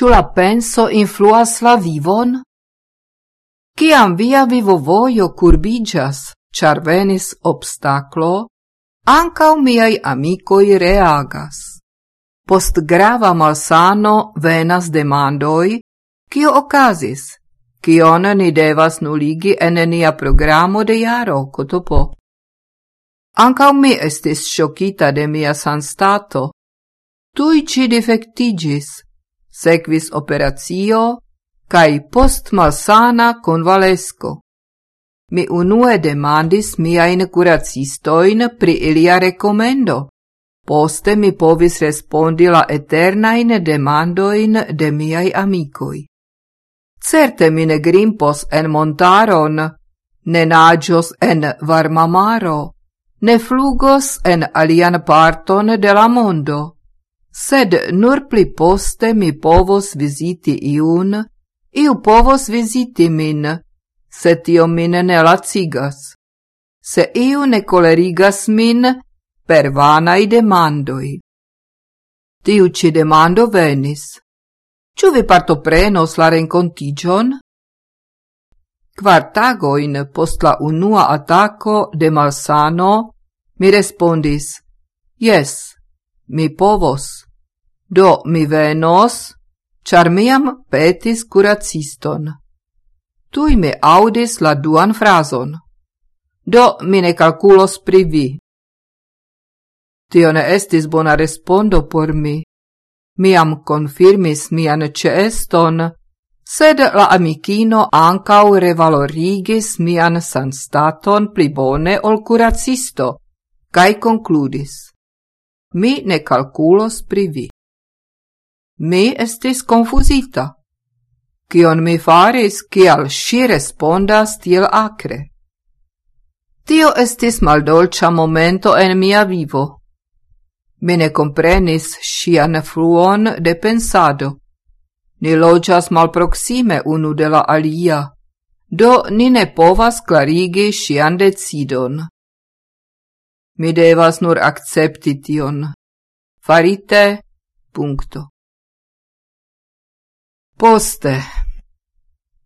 ciu la penso influas la vivon? Ciam via vivovojo curbigas, char venis obstaclo, ancau miei amicoi reagas. Post grava malsano venas demandoi, cio ocasis, cion ni devas nuligi en nia programo de jaro cotopo. Ancau mi estis sciocita de mia sanstato. Tui ci defectigis, sequis operatio, kai post malsana convalesco. Mi unue demandis miain curacistoin pri ilia recomendo. Poste mi povis respondi la eternain demandoin de miai amicoi. Certe mi ne grimpos en montaron, ne nagios en varmamaro, ne flugos en alian parton de la mondo sed nur pli poste mi povos viziti iun, iu povos visiti min, se tio min ne lacigas. Se iu ne colerigas min per vanai demandoi. Tiu ci demando venis. Ciu vi partoprenos la rencontigion? Quar tagoin post la unua ataco de malsano mi respondis, Yes, mi povos. Do mi venos, char miam petis curaciston. Tui me audis la duan frason. Do mi ne calculos pri vi. Tio ne estis bona respondo por mi. Miam confirmis mian ceeston, sed la amicino ancau revalorigis mian sanstaton pli bone ol curacisto, cae concludis. Mi ne calculos pri vi. Mi estis confusita. Cion mi faris, cial si respondas tiel acre. Tio estis maldolcia momento en mia vivo. Mi ne comprenis sian fluon de pensado. Ni loĝas malproxime unu de la alia, do ni ne povas clarigi sian decidon. Mi devas nur accepti tion. Farite, puncto. Poste.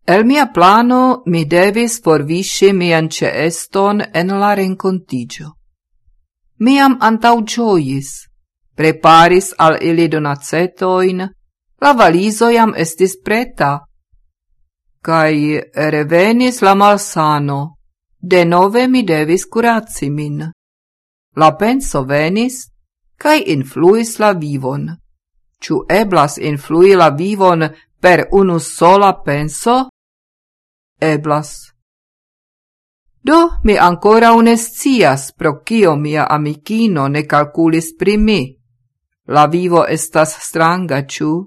El mia plano mi devis forvisci mian ceeston en la rencontigio. Miam antau gioiis, preparis al ili donacetoin, la valizo jam estis preta. cae revenis la malsano, denove mi devis curaci min la penso venis, cae influis la vivon. Ciu eblas influi la vivon per unu sola penso? Eblas. Do, mi ancora unescias pro cio mia amicino ne calculis pri mi. La vivo estas stranga, ciu?